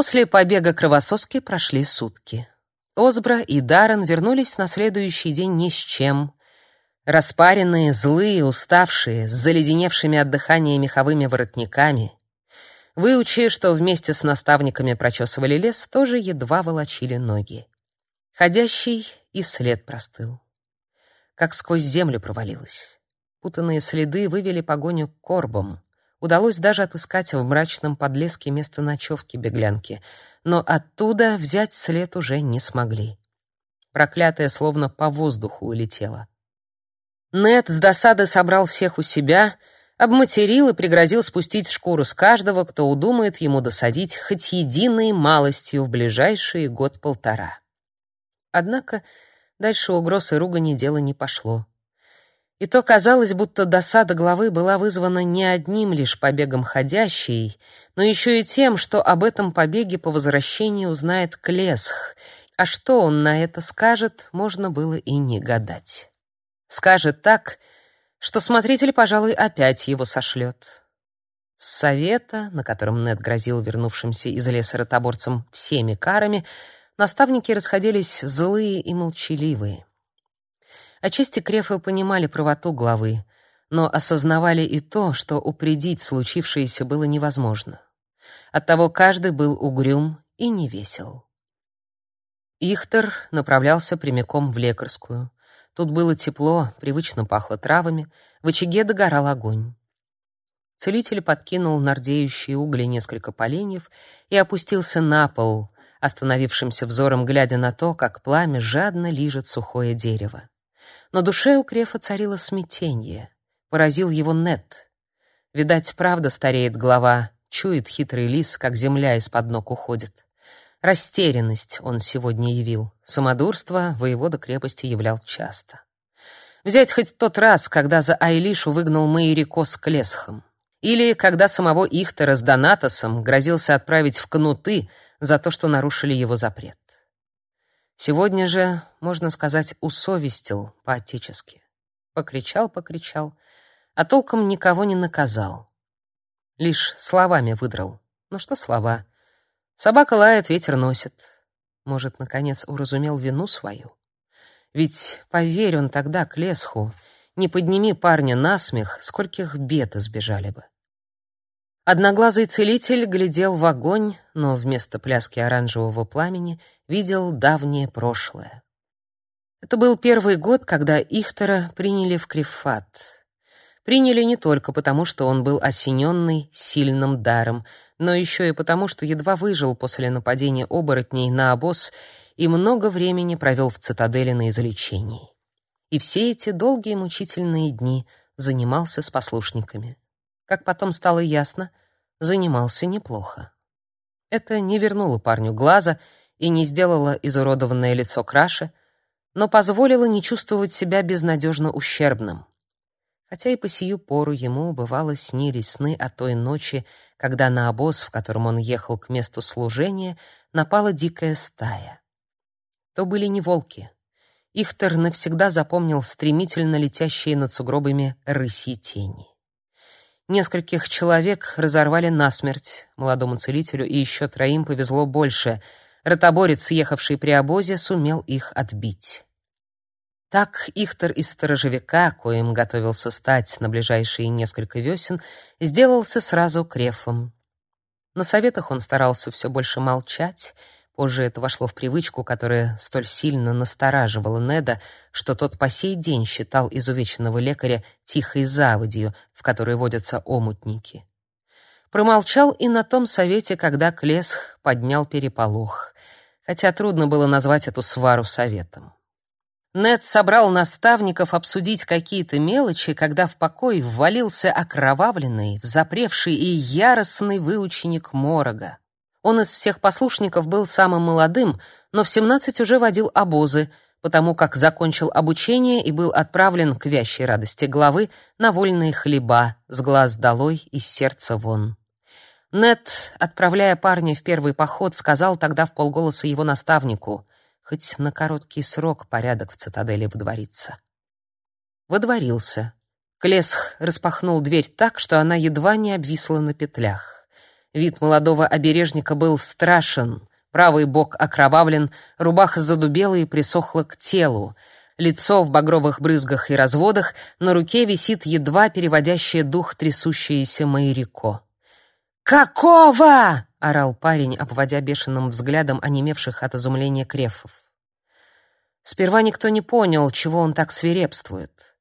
После побега кровососки прошли сутки. Озбра и Даррен вернулись на следующий день ни с чем. Распаренные, злые, уставшие, с заледеневшими от дыхания меховыми воротниками. Выучи, что вместе с наставниками прочесывали лес, тоже едва волочили ноги. Ходящий и след простыл. Как сквозь землю провалилась. Путанные следы вывели погоню к корбам. Удалось даже отыскать в мрачном подлеске место ночевки беглянки, но оттуда взять след уже не смогли. Проклятая словно по воздуху улетела. Нед с досады собрал всех у себя, обматерил и пригрозил спустить шкуру с каждого, кто удумает ему досадить хоть единой малостью в ближайшие год-полтора. Однако дальше угроз и ругани дело не пошло. И то казалось, будто досада главы была вызвана не одним лишь побегом ходящей, но еще и тем, что об этом побеге по возвращении узнает Клесх, а что он на это скажет, можно было и не гадать. Скажет так, что смотритель, пожалуй, опять его сошлет. С совета, на котором Нед грозил вернувшимся из леса ротоборцам всеми карами, наставники расходились злые и молчаливые. Отчасти Крефы понимали правоту главы, но осознавали и то, что упредить случившееся было невозможно. Оттого каждый был угрюм и невесел. Ихтер направлялся прямиком в лекарскую. Тут было тепло, привычно пахло травами, в очаге догорал огонь. Целитель подкинул на рдеющие угли несколько поленьев и опустился на пол, остановившимся взором глядя на то, как пламя жадно лижет сухое дерево. На душе у Крефа царило смятение. Поразил его Нет. Видать, правда стареет глава, чует хитрый лис, как земля из-под ног уходит. Растерянность он сегодня явил. Самодурство воевода крепости являл часто. Взять хоть тот раз, когда за Айлишу выгнал Маирико с Клесхом. Или когда самого Ихтера с Донатосом грозился отправить в кнуты за то, что нарушили его запрет. Сегодня же, можно сказать, усовестил по-отечески. Покричал, покричал, а толком никого не наказал. Лишь словами выдрал. Ну что слова? Собака лает, ветер носит. Может, наконец уразумел вину свою? Ведь, поверь он тогда к лесху, не подними парня на смех, скольких бед избежали бы. Одноглазый целитель глядел в огонь, но вместо пляски оранжевого пламени видел давнее прошлое. Это был первый год, когда Ихтера приняли в Крифат. Приняли не только потому, что он был осененный сильным даром, но еще и потому, что едва выжил после нападения оборотней на обоз и много времени провел в цитадели на излечении. И все эти долгие мучительные дни занимался с послушниками. Как потом стало ясно, занимался неплохо. Это не вернуло парню глаза и не сделало изуродованное лицо краше, но позволило не чувствовать себя безнадежно ущербным. Хотя и по сию пору ему, бывало, снились сны о той ночи, когда на обоз, в котором он ехал к месту служения, напала дикая стая. То были не волки. Ихтер навсегда запомнил стремительно летящие над сугробами рысьи тени. Нескольких человек разорвали насмерть. Молодому целителю и еще троим повезло больше. Ротоборец, ехавший при обозе, сумел их отбить. Так Ихтер из сторожевика, коим готовился стать на ближайшие несколько весен, сделался сразу крефом. На советах он старался все больше молчать, Позже это вошло в привычку, которая столь сильно настораживала Неда, что тот по сей день считал изувеченного лекаря тихой заводью, в которой водятся омутники. Промолчал и на том совете, когда Клесх поднял переполох, хотя трудно было назвать эту свару советом. Нед собрал наставников обсудить какие-то мелочи, когда в покой ввалился окровавленный, запревший и яростный выученик Морога. Он из всех послушников был самым молодым, но в 17 уже водил обозы, потому как закончил обучение и был отправлен к вящей радости главы на вольные хлеба, с глаз долой и сердца вон. Нет, отправляя парня в первый поход, сказал тогда в полголоса его наставнику, хоть на короткий срок порядок в цитадели выдворится. Выдворился. Клесх распахнул дверь так, что она едва не обвисла на петлях. Вид молодого обережника был страшен. Правый бок окровавлен, рубаха задубела и присохла к телу. Лицо в багровых брызгах и разводах, на руке висит едва переводящее дух трясущееся Майрико. «Какого?» — орал парень, обводя бешеным взглядом онемевших от изумления крефов. Сперва никто не понял, чего он так свирепствует.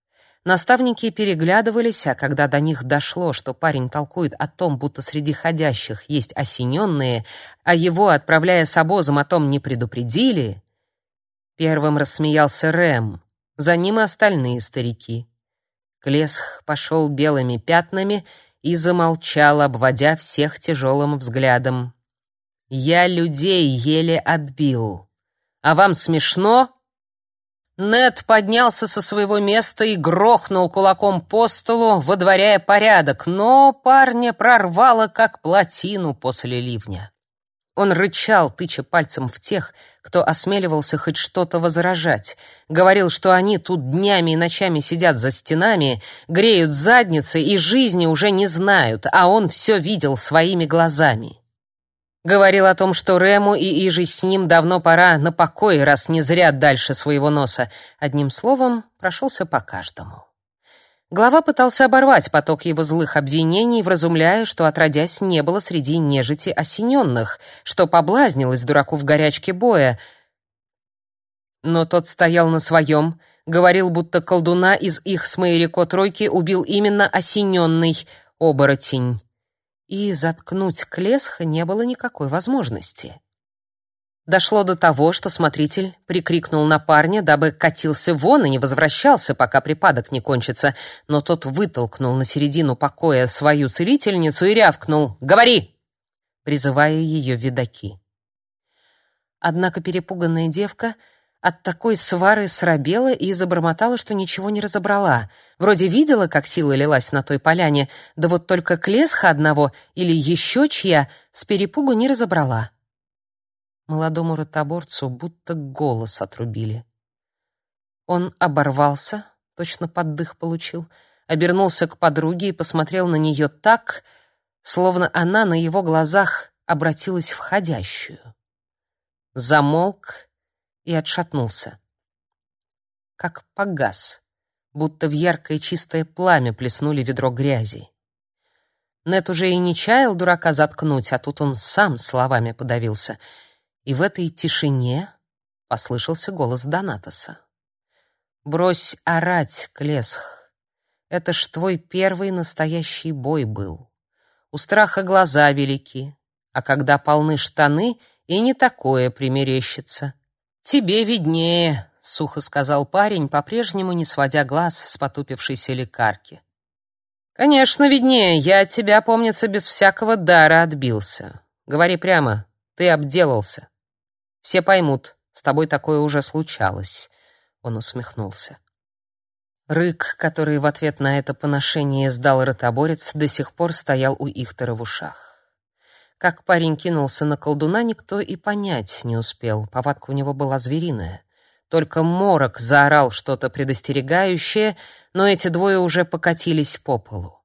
Наставники переглядывались, а когда до них дошло, что парень толкует о том, будто среди ходящих есть осененные, а его, отправляя с обозом, о том не предупредили, первым рассмеялся Рэм, за ним и остальные старики. Клесх пошел белыми пятнами и замолчал, обводя всех тяжелым взглядом. «Я людей еле отбил. А вам смешно?» Нед поднялся со своего места и грохнул кулаком по столу, выдворяя порядок, но парня прорвало, как плотину после ливня. Он рычал, тыча пальцем в тех, кто осмеливался хоть что-то возражать. Говорил, что они тут днями и ночами сидят за стенами, греют задницы и жизни уже не знают, а он все видел своими глазами. Говорил о том, что Рему и Иже с ним давно пора на покой, раз не зря дальше своего носа. Одним словом, прошелся по каждому. Глава пытался оборвать поток его злых обвинений, вразумляя, что отродясь не было среди нежити осененных, что поблазнилось дураку в горячке боя. Но тот стоял на своем, говорил, будто колдуна из их с Майрико тройки убил именно осененный оборотень и заткнуть Клесха не было никакой возможности. Дошло до того, что смотритель прикрикнул на парня, дабы катился вон и не возвращался, пока припадок не кончится, но тот вытолкнул на середину покоя свою целительницу и рявкнул «Говори!», призывая ее видаки. Однако перепуганная девка — от такой свары срабела и забормотала, что ничего не разобрала. Вроде видела, как сила лилась на той поляне, да вот только клесха одного или еще чья с перепугу не разобрала. Молодому ротоборцу будто голос отрубили. Он оборвался, точно поддых получил, обернулся к подруге и посмотрел на нее так, словно она на его глазах обратилась в ходящую. Замолк и отшатнулся. Как погас, будто в яркое чистое пламя плеснули ведро грязи. Нет уже и не чаял дурака заткнуть, а тут он сам словами подавился. И в этой тишине послышался голос Донатоса. «Брось орать, Клесх. Это ж твой первый настоящий бой был. У страха глаза велики, а когда полны штаны, и не такое примерещится. «Тебе виднее», — сухо сказал парень, по-прежнему не сводя глаз с потупившейся лекарки. «Конечно, виднее. Я от тебя, помнится, без всякого дара отбился. Говори прямо, ты обделался. Все поймут, с тобой такое уже случалось». Он усмехнулся. Рык, который в ответ на это поношение сдал ротоборец, до сих пор стоял у Ихтера в ушах. Как парень кинулся на колдуна, никто и понять не успел. Повадка у него была звериная. Только Морок заорал что-то предостерегающее, но эти двое уже покатились по полу.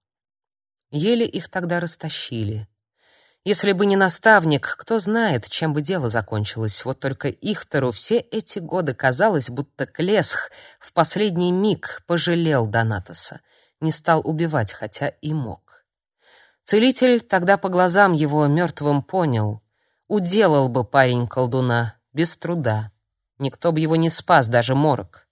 Еле их тогда растащили. Если бы не наставник, кто знает, чем бы дело закончилось. Вот только Ихтору все эти годы казалось, будто Клесх в последний миг пожалел Донатоса, не стал убивать, хотя и мог. Целитель тогда по глазам его мертвым понял. Уделал бы парень колдуна, без труда. Никто бы его не спас, даже морок.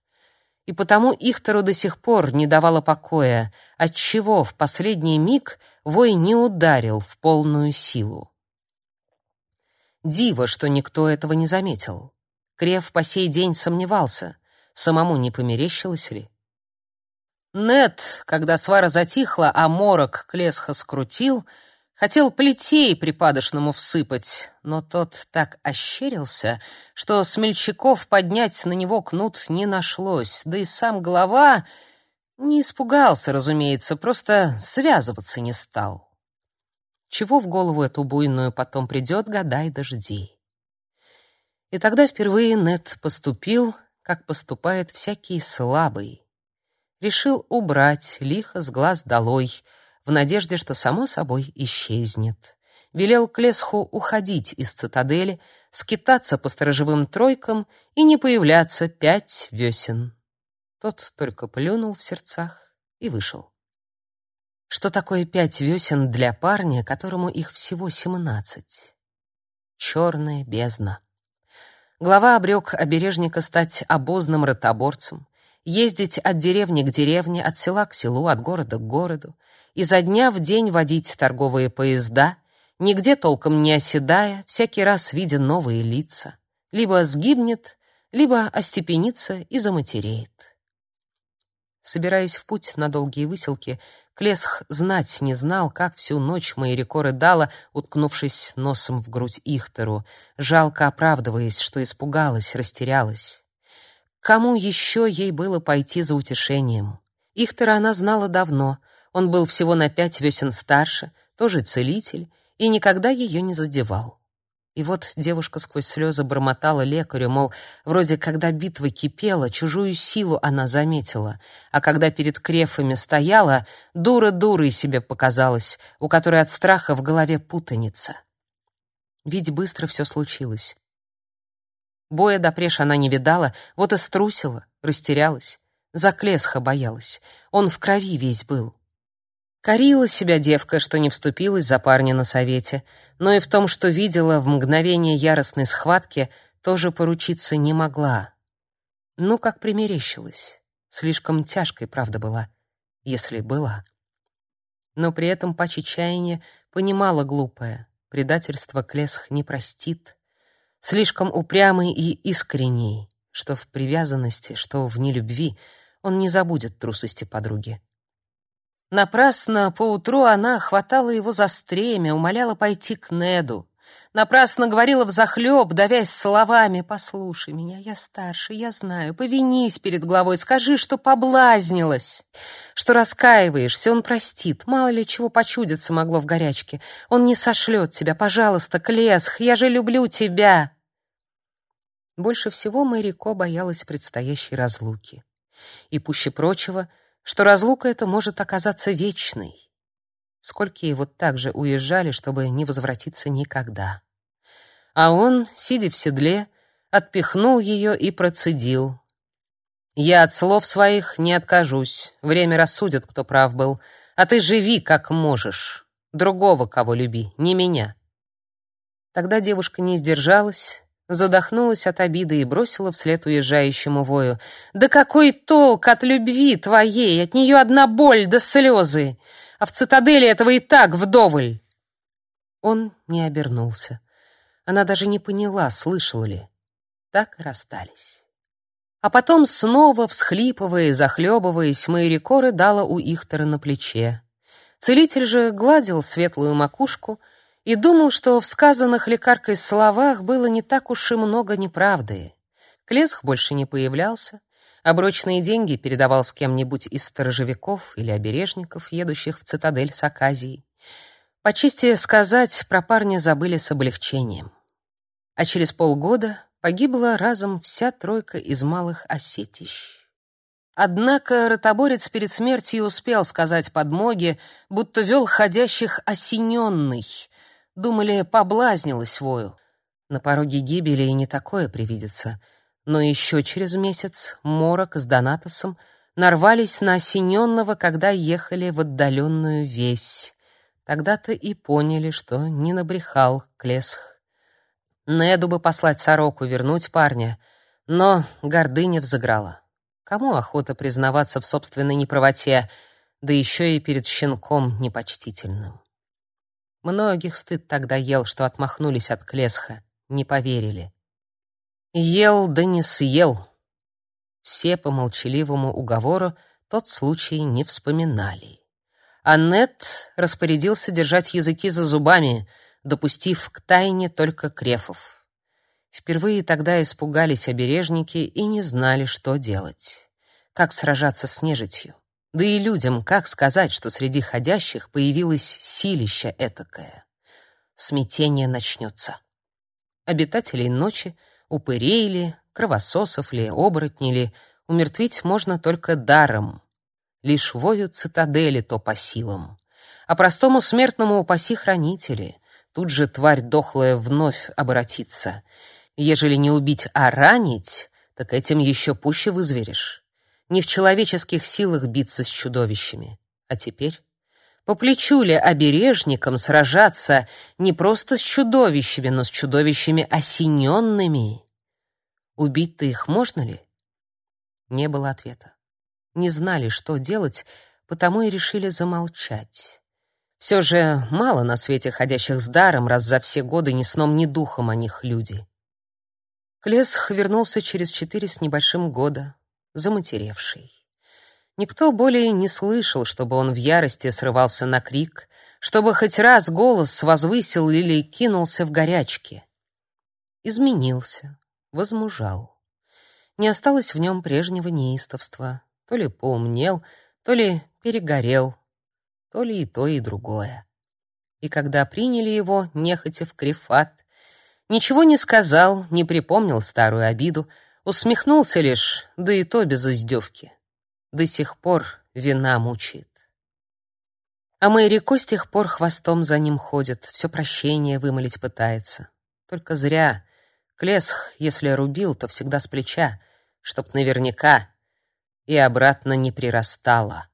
И потому Ихтору до сих пор не давало покоя, отчего в последний миг вой не ударил в полную силу. Диво, что никто этого не заметил. Крев по сей день сомневался, самому не померещилось ли. Нет, когда свара затихла, а морок Клесха скрутил, хотел плетей припадочному всыпать, но тот так ощерился, что смельчаков поднять на него кнут не нашлось, да и сам глава не испугался, разумеется, просто связываться не стал. Чего в голову эту буйную потом придет, гадай дожди. И тогда впервые Нет поступил, как поступает всякий слабый, решил убрать лихо с глаз долой, в надежде, что само собой исчезнет. велел Клесху уходить из цитадели, скитаться по сторожевым тройкам и не появляться пять весен. Тот только плюнул в сердцах и вышел. Что такое пять весен для парня, которому их всего семнадцать? Черная бездна. Глава обрек обережника стать обозным ротоборцем, ездить от деревни к деревне, от села к селу, от города к городу, изо дня в день водить торговые поезда, нигде толком не оседая, всякий раз видя новые лица. Либо сгибнет, либо остепенится и заматереет. Собираясь в путь на долгие выселки, Клесх знать не знал, как всю ночь Майрико рыдала, уткнувшись носом в грудь Ихтеру, жалко оправдываясь, что испугалась, растерялась. Кому еще ей было пойти за утешением? Ихтера она знала давно. Он был всего на пять весен старше, тоже целитель, и никогда ее не задевал. И вот девушка сквозь слезы бормотала лекарю, мол, вроде когда битва кипела, чужую силу она заметила, а когда перед крефами стояла, дура дурой себе показалась, у которой от страха в голове путаница. Ведь быстро все случилось. Боя допреж она не видала, вот и струсила, растерялась. За Клесха боялась, он в крови весь был. Корила себя девка, что не вступилась за парня на совете, но и в том, что видела в мгновение яростной схватки, тоже поручиться не могла. Ну, как примерещилась. Слишком тяжкой, правда, была, если была. Но при этом паче чаяния понимала глупое. Предательство Клесх не простит. Слишком упрямый и искренний, что в привязанности, что в нелюбви, он не забудет трусости подруги. Напрасно поутру она хватала его за стремя, умоляла пойти к Неду. Напрасно говорила взахлеб, давясь словами: "Послушай меня, я старше, я знаю. Повинись перед главой, скажи, что поблазнилась, что раскаиваешься, он простит. Мало ли чего почудиться могло в горячке. Он не сошлет тебя, пожалуйста, Клесх, я же люблю тебя". Больше всего Мэрико боялась предстоящей разлуки. И пуще прочего, что разлука эта может оказаться вечной. Сколькие вот так же уезжали, чтобы не возвратиться никогда. А он, сидя в седле, отпихнул ее и процедил: "Я от слов своих не откажусь. Время рассудит, кто прав был. А ты живи как можешь. Другого кого люби, не меня". Тогда девушка не сдержалась, задохнулась от обиды и бросила вслед уезжающему вою. «Да какой толк от любви твоей! От нее одна боль да слезы! А в цитадели этого и так вдоволь!» Он не обернулся. Она даже не поняла, слышал ли. Так и расстались. А потом снова, всхлипывая и захлебываясь, Майрико рыдала у Ихтера на плече. Целитель же гладил светлую макушку — и думал, что в сказанных лекаркой словах было не так уж и много неправды. Клесх больше не появлялся, а брочные деньги передавал с кем-нибудь из сторожевиков или обережников, едущих в цитадель с Аказией. По чести сказать, про парня забыли с облегчением. А через полгода погибла разом вся тройка из малых осетищ. Однако ротоборец перед смертью успел сказать подмоге, будто вел ходящих осененный, Думали, поблазнилась вою. На пороге гибели и не такое привидится. Но еще через месяц Морок с Донатосом нарвались на осененного, когда ехали в отдаленную весь. Тогда-то и поняли, что не набрехал Клесх. Неду бы послать сороку, вернуть парня, но гордыня взыграла. Кому охота признаваться в собственной неправоте, да еще и перед щенком непочтительным? Многих стыд тогда ел, что отмахнулись от Клесха, не поверили. Ел да не съел. Все по молчаливому уговору тот случай не вспоминали. Аннет распорядился держать языки за зубами, допустив к тайне только крефов. Впервые тогда испугались обережники и не знали, что делать. Как сражаться с нежитью. Да и людям как сказать, что среди ходящих появилось силище этакое? Смятение начнется. Обитателей ночи, упырей ли, кровососов ли, оборотней ли, умертвить можно только даром. Лишь вою цитадели то по силам. А простому смертному упаси хранители. тут же тварь дохлая вновь обратится. Ежели не убить, а ранить, так этим еще пуще вызверишь. Не в человеческих силах биться с чудовищами. А теперь по плечу ли обережникам сражаться не просто с чудовищами, но с чудовищами осененными? Убить-то их можно ли? Не было ответа. Не знали, что делать, потому и решили замолчать. Все же мало на свете ходящих с даром, раз за все годы ни сном, ни духом о них люди. Клесх вернулся через четыре с небольшим года, заматеревший. Никто более не слышал, чтобы он в ярости срывался на крик, чтобы хоть раз голос возвысил или кинулся в горячке. Изменился, возмужал. Не осталось в нем прежнего неистовства. То ли поумнел, то ли перегорел, то ли и то, и другое. И когда приняли его, нехотя в крефат, ничего не сказал, не припомнил старую обиду, усмехнулся лишь, да и то без издевки. До сих пор вина мучает. А Майрико с тех пор хвостом за ним ходит, все прощение вымолить пытается. Только зря. Клесх, если рубил, то всегда с плеча, чтоб наверняка и обратно не прирастало.